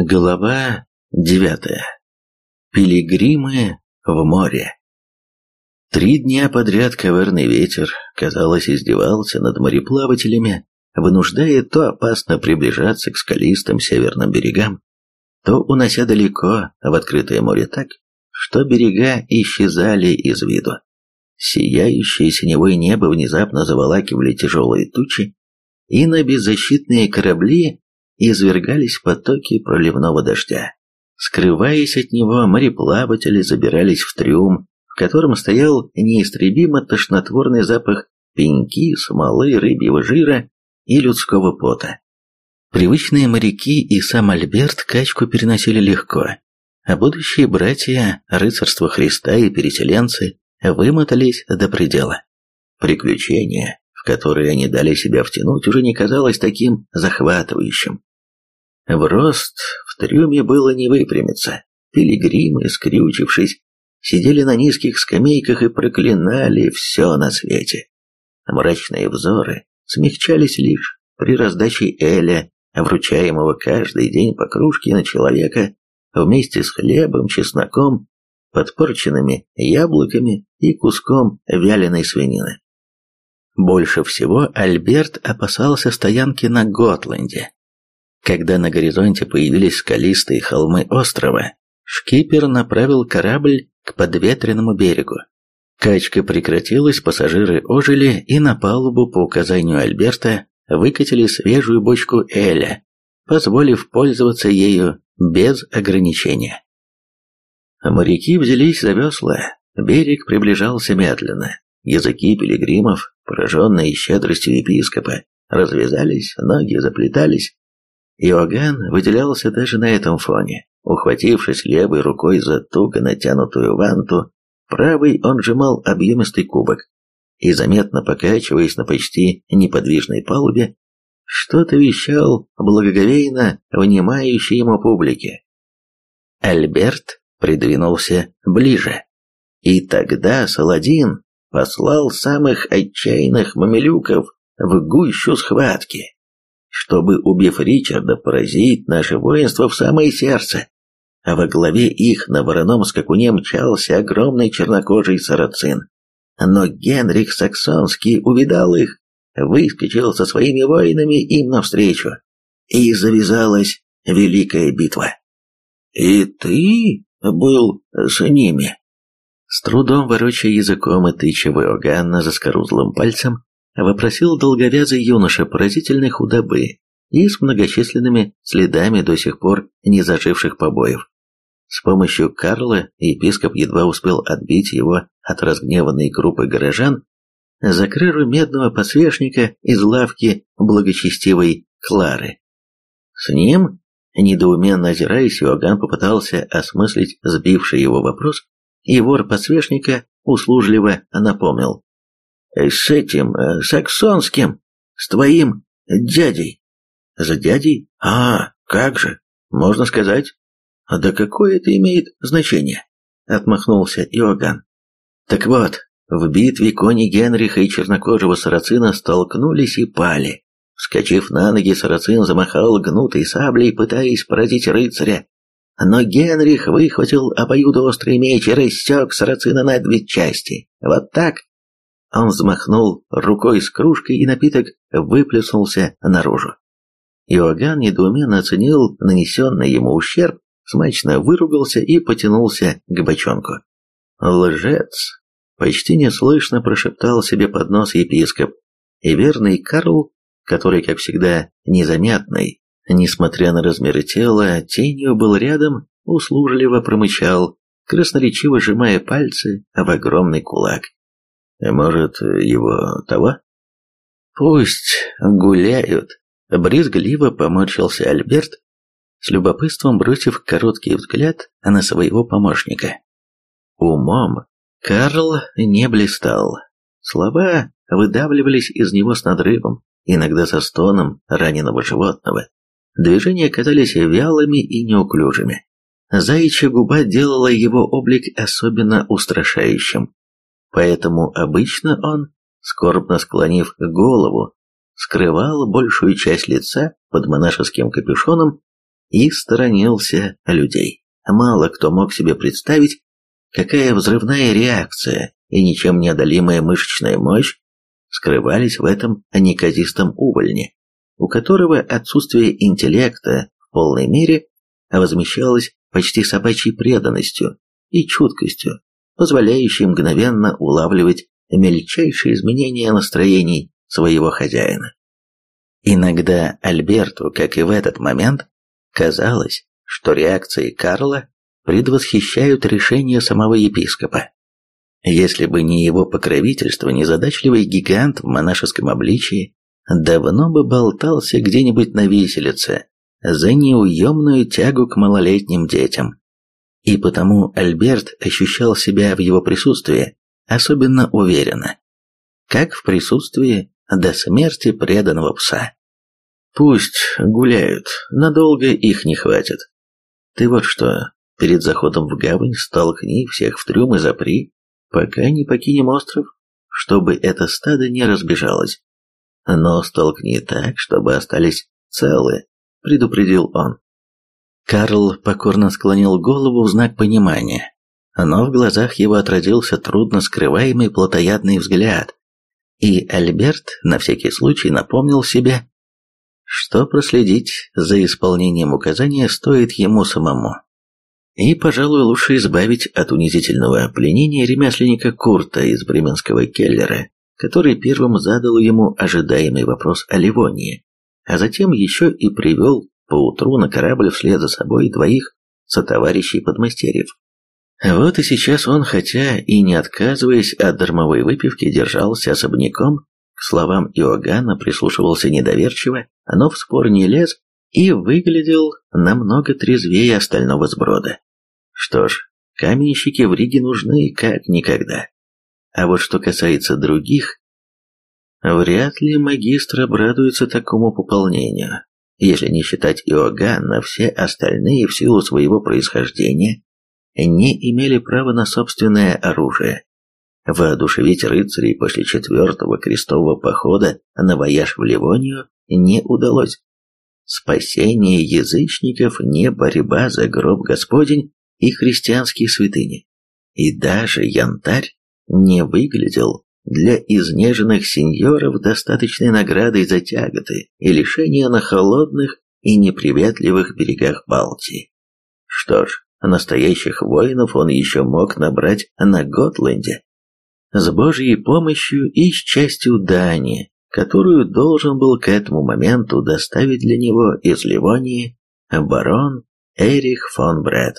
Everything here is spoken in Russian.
Глава девятая. Пилигримы в море. Три дня подряд коварный ветер, казалось, издевался над мореплавателями, вынуждая то опасно приближаться к скалистым северным берегам, то унося далеко в открытое море так, что берега исчезали из виду. Сияющее синевое небо внезапно заволакивали тяжелые тучи, и на беззащитные корабли извергались потоки проливного дождя. Скрываясь от него, мореплаватели забирались в трюм, в котором стоял неистребимо тошнотворный запах пеньки, смолы, рыбьего жира и людского пота. Привычные моряки и сам Альберт качку переносили легко, а будущие братья рыцарства Христа и переселенцы вымотались до предела. Приключения, в которые они дали себя втянуть, уже не казалось таким захватывающим. В рост в трюме было не выпрямиться. Пилигримы, скрючившись, сидели на низких скамейках и проклинали все на свете. Мрачные взоры смягчались лишь при раздаче Эля, вручаемого каждый день по кружке на человека вместе с хлебом, чесноком, подпорченными яблоками и куском вяленой свинины. Больше всего Альберт опасался стоянки на Готланде. Когда на горизонте появились скалистые холмы острова, шкипер направил корабль к подветренному берегу. Качка прекратилась, пассажиры ожили и на палубу по указанию Альберта выкатили свежую бочку Эля, позволив пользоваться ею без ограничения. Моряки взялись за весла, берег приближался медленно. Языки пилигримов, пораженные щедростью епископа, развязались, ноги заплетались, Иоганн выделялся даже на этом фоне. Ухватившись левой рукой за туго натянутую ванту, правой он сжимал объемистый кубок и, заметно покачиваясь на почти неподвижной палубе, что-то вещал благоговейно внимающей ему публике. Альберт придвинулся ближе. И тогда Саладин послал самых отчаянных мамилюков в гущу схватки чтобы, убив Ричарда, поразить наше воинство в самое сердце. А во главе их на вороном скакуне мчался огромный чернокожий сарацин. Но Генрих Саксонский увидал их, выскочил со своими воинами им навстречу. И завязалась великая битва. «И ты был с ними?» С трудом ворочая языком и тыча Иоганна заскорузлым пальцем, вопросил долговязый юноша поразительной худобы и с многочисленными следами до сих пор не заживших побоев. С помощью Карла епископ едва успел отбить его от разгневанной группы горожан за крыру медного подсвечника из лавки благочестивой Клары. С ним, недоуменно озираясь, Иоганн попытался осмыслить сбивший его вопрос, и вор подсвечника услужливо напомнил. С этим, э, саксонским, с твоим дядей. За дядей? А, как же, можно сказать. Да какое это имеет значение? Отмахнулся Иоганн. Так вот, в битве кони Генриха и чернокожего сарацина столкнулись и пали. Вскочив на ноги, сарацин замахал гнутой саблей, пытаясь поразить рыцаря. Но Генрих выхватил обоюдоострый меч и рассек сарацина на две части. Вот так он взмахнул рукой с кружкой, и напиток выплеснулся наружу. Иоганн недоуменно оценил нанесенный ему ущерб, смачно выругался и потянулся к бочонку. «Лжец!» — почти неслышно прошептал себе под нос епископ, и верный Карл, который, как всегда, незаметный, несмотря на размеры тела, тенью был рядом, услужливо промычал, красноречиво сжимая пальцы в огромный кулак. Может, его того? Пусть гуляют. Брезгливо поморщился Альберт, с любопытством бросив короткий взгляд на своего помощника. Умом Карл не блистал. Слова выдавливались из него с надрывом, иногда со стоном раненого животного. Движения казались вялыми и неуклюжими. Заячья губа делала его облик особенно устрашающим. Поэтому обычно он, скорбно склонив голову, скрывал большую часть лица под монашеским капюшоном, и сторонился людей. Мало кто мог себе представить, какая взрывная реакция и ничем неодолимая мышечная мощь скрывались в этом неказистом увольне, у которого отсутствие интеллекта в полной мере возмещалось почти собачьей преданностью и чуткостью, позволяющей мгновенно улавливать мельчайшие изменения настроений своего хозяина. Иногда Альберту, как и в этот момент, казалось, что реакции Карла предвосхищают решение самого епископа. Если бы не его покровительство, незадачливый гигант в монашеском обличии давно бы болтался где-нибудь на виселице за неуемную тягу к малолетним детям. И потому Альберт ощущал себя в его присутствии особенно уверенно, как в присутствии до смерти преданного пса. Пусть гуляют, надолго их не хватит. Ты вот что, перед заходом в гавань столкни всех в трюм и запри, пока не покинем остров, чтобы это стадо не разбежалось. Но столкни так, чтобы остались целы, предупредил он. Карл покорно склонил голову в знак понимания, но в глазах его отразился трудно скрываемый плотоядный взгляд, и Альберт на всякий случай напомнил себе, что проследить за исполнением указания стоит ему самому. И, пожалуй, лучше избавить от унизительного пленения ремесленника Курта из бременского Келлера, который первым задал ему ожидаемый вопрос о Ливонии, а затем еще и привел поутру на корабль вслед за собой двоих сотоварищей подмастерьев. Вот и сейчас он, хотя и не отказываясь от дармовой выпивки, держался особняком, к словам Иоганна прислушивался недоверчиво, но в спор не лез и выглядел намного трезвее остального сброда. Что ж, каменщики в Риге нужны как никогда. А вот что касается других, вряд ли магистр обрадуется такому пополнению. Если не считать Иоганна, все остальные в силу своего происхождения не имели права на собственное оружие. Воодушевить рыцарей после четвертого крестового похода на вояж в Ливонию не удалось. Спасение язычников не борьба за гроб Господень и христианские святыни. И даже янтарь не выглядел для изнеженных сеньоров достаточной наградой за тяготы и лишения на холодных и неприветливых берегах Балтии. Что ж, настоящих воинов он еще мог набрать на Готланде. С Божьей помощью и с частью Дани, которую должен был к этому моменту доставить для него из Ливонии барон Эрих фон Бред.